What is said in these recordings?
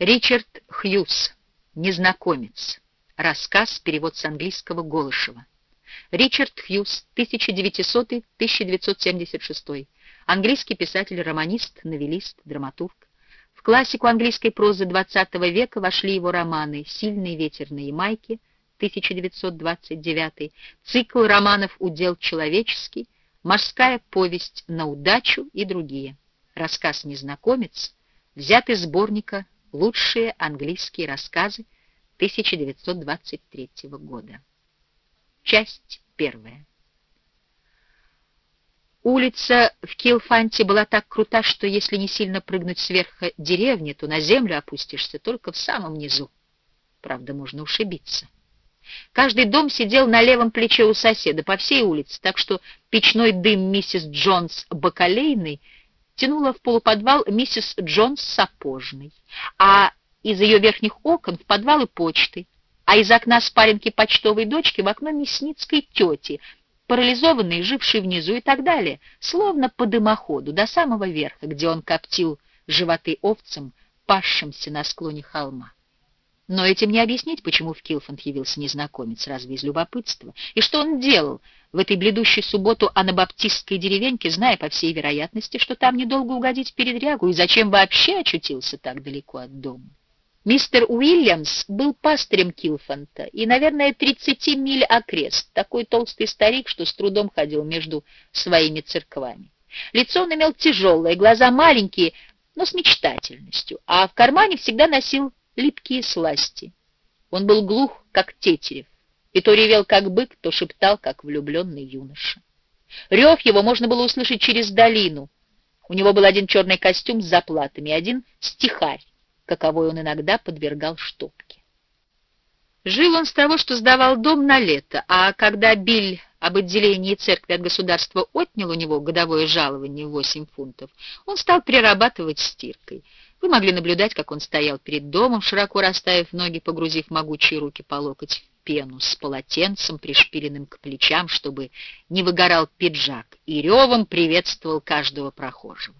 Ричард Хьюз. Незнакомец. Рассказ, перевод с английского Голышева. Ричард Хьюз, 1900-1976. Английский писатель, романист, новеллист, драматург. В классику английской прозы XX века вошли его романы «Сильный ветер на Ямайке», 1929, цикл романов «Удел человеческий», «Морская повесть на удачу» и другие. Рассказ «Незнакомец» взят из сборника «Лучшие английские рассказы» 1923 года. Часть первая. Улица в Килфанте была так крута, что если не сильно прыгнуть сверху деревни, то на землю опустишься только в самом низу. Правда, можно ушибиться. Каждый дом сидел на левом плече у соседа по всей улице, так что печной дым миссис Джонс бакалейной тянула в полуподвал миссис Джонс сапожной, а из ее верхних окон в подвалы почты, а из окна спаленки почтовой дочки в окно мясницкой тети, парализованной, жившей внизу и так далее, словно по дымоходу до самого верха, где он коптил животы овцам, пасшимся на склоне холма. Но этим не объяснить, почему в Килфанд явился незнакомец, разве из любопытства. И что он делал в этой бледущей субботу анабаптистской деревеньке, зная, по всей вероятности, что там недолго угодить передрягу, и зачем вообще очутился так далеко от дома. Мистер Уильямс был пастырем Килфанта и, наверное, 30 миль окрест, такой толстый старик, что с трудом ходил между своими церквами. Лицо он имел тяжелое, глаза маленькие, но с мечтательностью, а в кармане всегда носил липкие сласти. Он был глух, как тетерев, и то ревел, как бык, то шептал, как влюбленный юноша. Рев его можно было услышать через долину. У него был один черный костюм с заплатами, один стихарь, каковой он иногда подвергал штопке. Жил он с того, что сдавал дом на лето, а когда Биль об отделении церкви от государства отнял у него годовое жалование в 8 фунтов, он стал прирабатывать стиркой. Вы могли наблюдать, как он стоял перед домом, широко расставив ноги, погрузив могучие руки по локоть в пену, с полотенцем, пришпиленным к плечам, чтобы не выгорал пиджак, и ревом приветствовал каждого прохожего.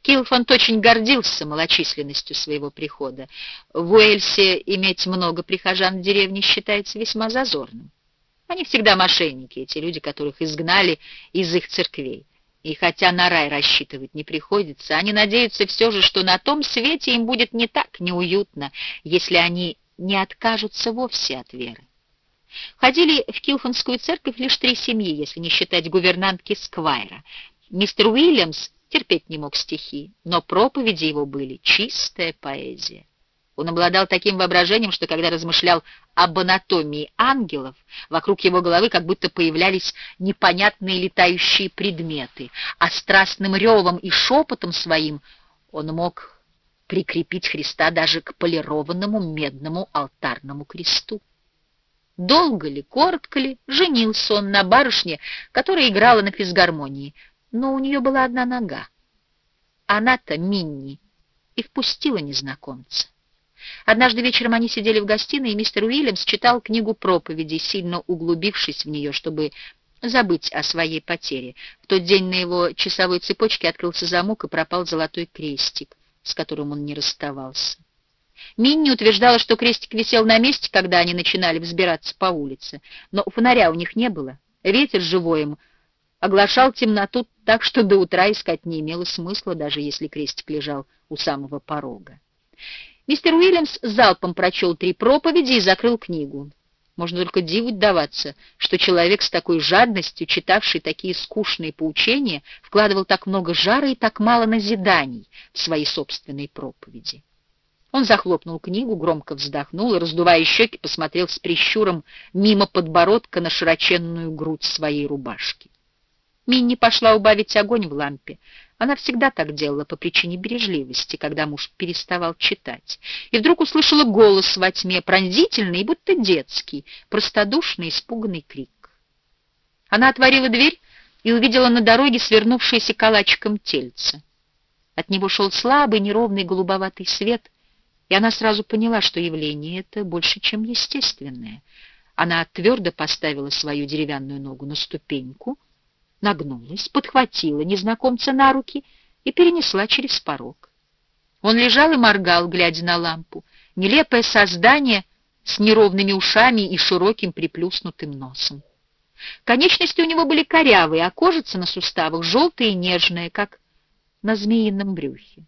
Килфанд очень гордился малочисленностью своего прихода. В Уэльсе иметь много прихожан в деревне считается весьма зазорным. Они всегда мошенники, эти люди, которых изгнали из их церквей. И хотя на рай рассчитывать не приходится, они надеются все же, что на том свете им будет не так неуютно, если они не откажутся вовсе от веры. Ходили в Килфонскую церковь лишь три семьи, если не считать гувернантки Сквайра. Мистер Уильямс терпеть не мог стихи, но проповеди его были чистая поэзия. Он обладал таким воображением, что когда размышлял об анатомии ангелов, вокруг его головы как будто появлялись непонятные летающие предметы, а страстным ревом и шепотом своим он мог прикрепить Христа даже к полированному медному алтарному кресту. Долго ли, коротко ли, женился он на барышне, которая играла на физгармонии, но у нее была одна нога. Она-то, Минни, и впустила незнакомца. Однажды вечером они сидели в гостиной, и мистер Уильямс читал книгу проповедей, сильно углубившись в нее, чтобы забыть о своей потере. В тот день на его часовой цепочке открылся замок и пропал золотой крестик, с которым он не расставался. Минни утверждала, что крестик висел на месте, когда они начинали взбираться по улице, но фонаря у них не было. Ветер живой им оглашал темноту так, что до утра искать не имело смысла, даже если крестик лежал у самого порога. Мистер Уильямс залпом прочел три проповеди и закрыл книгу. Можно только диву даваться, что человек с такой жадностью, читавший такие скучные поучения, вкладывал так много жара и так мало назиданий в свои собственные проповеди. Он захлопнул книгу, громко вздохнул и, раздувая щеки, посмотрел с прищуром мимо подбородка на широченную грудь своей рубашки. Минни пошла убавить огонь в лампе. Она всегда так делала по причине бережливости, когда муж переставал читать. И вдруг услышала голос во тьме, пронзительный, будто детский, простодушный, испуганный крик. Она отворила дверь и увидела на дороге свернувшееся калачиком тельце. От него шел слабый, неровный голубоватый свет, и она сразу поняла, что явление это больше, чем естественное. Она твердо поставила свою деревянную ногу на ступеньку — нагнулась, подхватила незнакомца на руки и перенесла через порог. Он лежал и моргал, глядя на лампу. Нелепое создание с неровными ушами и широким приплюснутым носом. Конечности у него были корявые, а кожица на суставах желтая и нежная, как на змеином брюхе.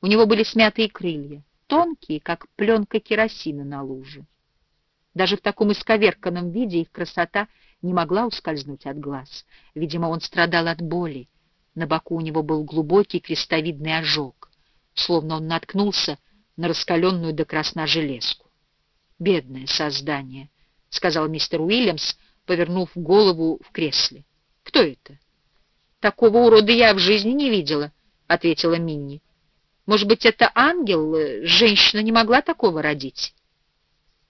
У него были смятые крылья, тонкие, как пленка керосина на луже. Даже в таком исковерканном виде их красота не могла ускользнуть от глаз. Видимо, он страдал от боли. На боку у него был глубокий крестовидный ожог, словно он наткнулся на раскаленную до красна железку. «Бедное создание», — сказал мистер Уильямс, повернув голову в кресле. «Кто это?» «Такого урода я в жизни не видела», — ответила Минни. «Может быть, это ангел? Женщина не могла такого родить».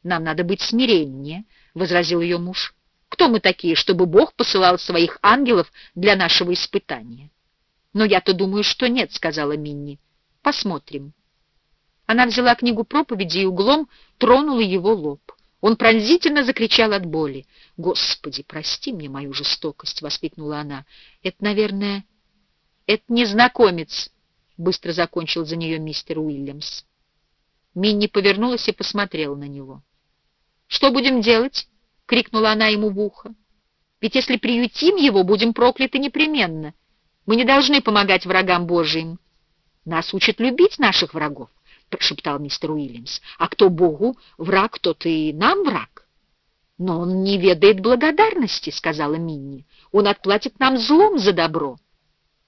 «Нам надо быть смиреннее», — возразил ее муж. «Кто мы такие, чтобы Бог посылал своих ангелов для нашего испытания?» «Но я-то думаю, что нет», — сказала Минни. «Посмотрим». Она взяла книгу проповеди и углом тронула его лоб. Он пронзительно закричал от боли. «Господи, прости мне мою жестокость!» — воскликнула она. «Это, наверное, это незнакомец!» — быстро закончил за нее мистер Уильямс. Минни повернулась и посмотрела на него. «Что будем делать?» — крикнула она ему в ухо. «Ведь если приютим его, будем прокляты непременно. Мы не должны помогать врагам Божиим. Нас учат любить наших врагов. — прошептал мистер Уильямс. «А кто Богу враг, тот и нам враг». «Но он не ведает благодарности», — сказала Минни. «Он отплатит нам злом за добро.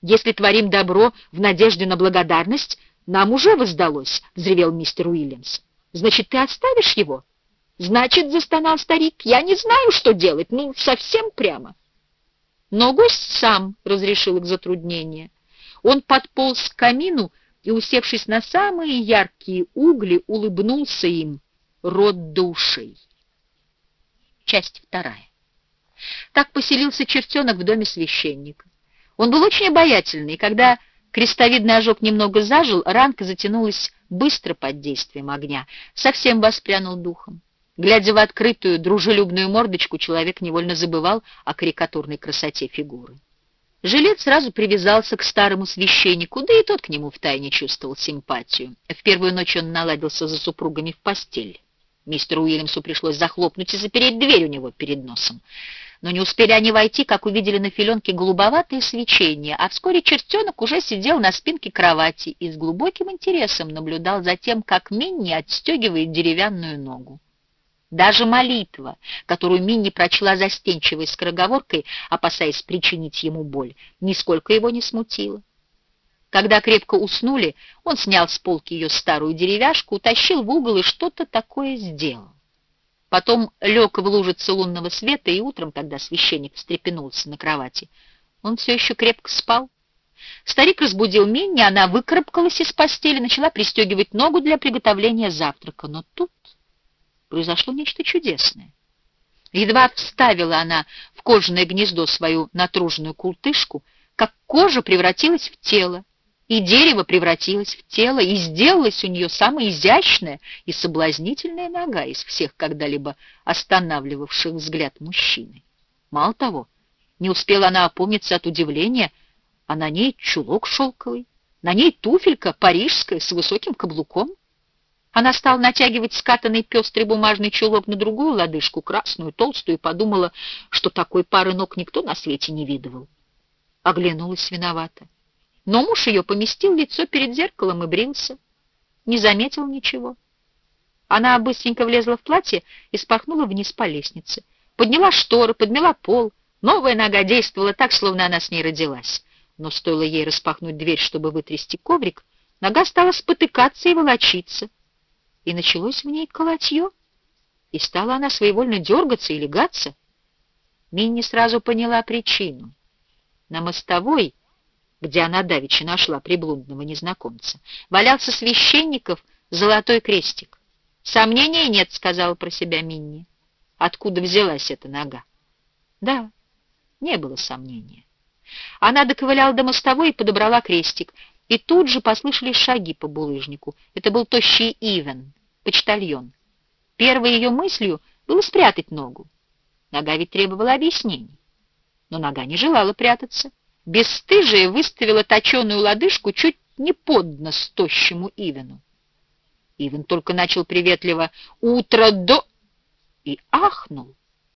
Если творим добро в надежде на благодарность, нам уже воздалось», — взревел мистер Уильямс. «Значит, ты оставишь его?» «Значит, — застонал старик, — я не знаю, что делать, ну, совсем прямо». Но гость сам разрешил их затруднение. Он подполз к камину и, усевшись на самые яркие угли, улыбнулся им рот душей. Часть вторая. Так поселился чертенок в доме священника. Он был очень обаятельный, и когда крестовидный ожог немного зажил, ранка затянулась быстро под действием огня, совсем воспрянул духом. Глядя в открытую, дружелюбную мордочку, человек невольно забывал о карикатурной красоте фигуры. Жилет сразу привязался к старому священнику, да и тот к нему втайне чувствовал симпатию. В первую ночь он наладился за супругами в постель. Мистеру Уильямсу пришлось захлопнуть и запереть дверь у него перед носом. Но не успели они войти, как увидели на филенке голубоватое свечение, а вскоре чертенок уже сидел на спинке кровати и с глубоким интересом наблюдал за тем, как Минни отстегивает деревянную ногу. Даже молитва, которую Минни прочла застенчивой скороговоркой, опасаясь причинить ему боль, нисколько его не смутила. Когда крепко уснули, он снял с полки ее старую деревяшку, утащил в угол и что-то такое сделал. Потом лег в лужице лунного света, и утром, когда священник встрепенулся на кровати, он все еще крепко спал. Старик разбудил Минни, она выкарабкалась из постели, начала пристегивать ногу для приготовления завтрака, но тут произошло нечто чудесное. Едва вставила она в кожаное гнездо свою натруженную култышку, как кожа превратилась в тело, и дерево превратилось в тело, и сделалась у нее самая изящная и соблазнительная нога из всех когда-либо останавливавших взгляд мужчины. Мало того, не успела она опомниться от удивления, а на ней чулок шелковый, на ней туфелька парижская с высоким каблуком. Она стала натягивать скатанный пестрый бумажный чулок на другую лодыжку, красную, толстую, и подумала, что такой пары ног никто на свете не видывал. Оглянулась виновата. Но муж ее поместил лицо перед зеркалом и брился. Не заметил ничего. Она быстренько влезла в платье и спахнула вниз по лестнице. Подняла шторы, подмела пол. Новая нога действовала так, словно она с ней родилась. Но стоило ей распахнуть дверь, чтобы вытрясти коврик, нога стала спотыкаться и волочиться и началось в ней колотье, и стала она своевольно дергаться и легаться. Минни сразу поняла причину. На мостовой, где она давеча нашла приблудного незнакомца, валялся священников золотой крестик. «Сомнений нет», — сказала про себя Минни. Откуда взялась эта нога? Да, не было сомнения. Она доковыляла до мостовой и подобрала крестик, и тут же послышались шаги по булыжнику. Это был тощий Ивен, почтальон. Первой ее мыслью было спрятать ногу. Нога ведь требовала объяснений. Но нога не желала прятаться. Бесстыжая выставила точеную лодыжку чуть не под нос тощему Ивену. Ивен только начал приветливо «Утро до...» и ахнул,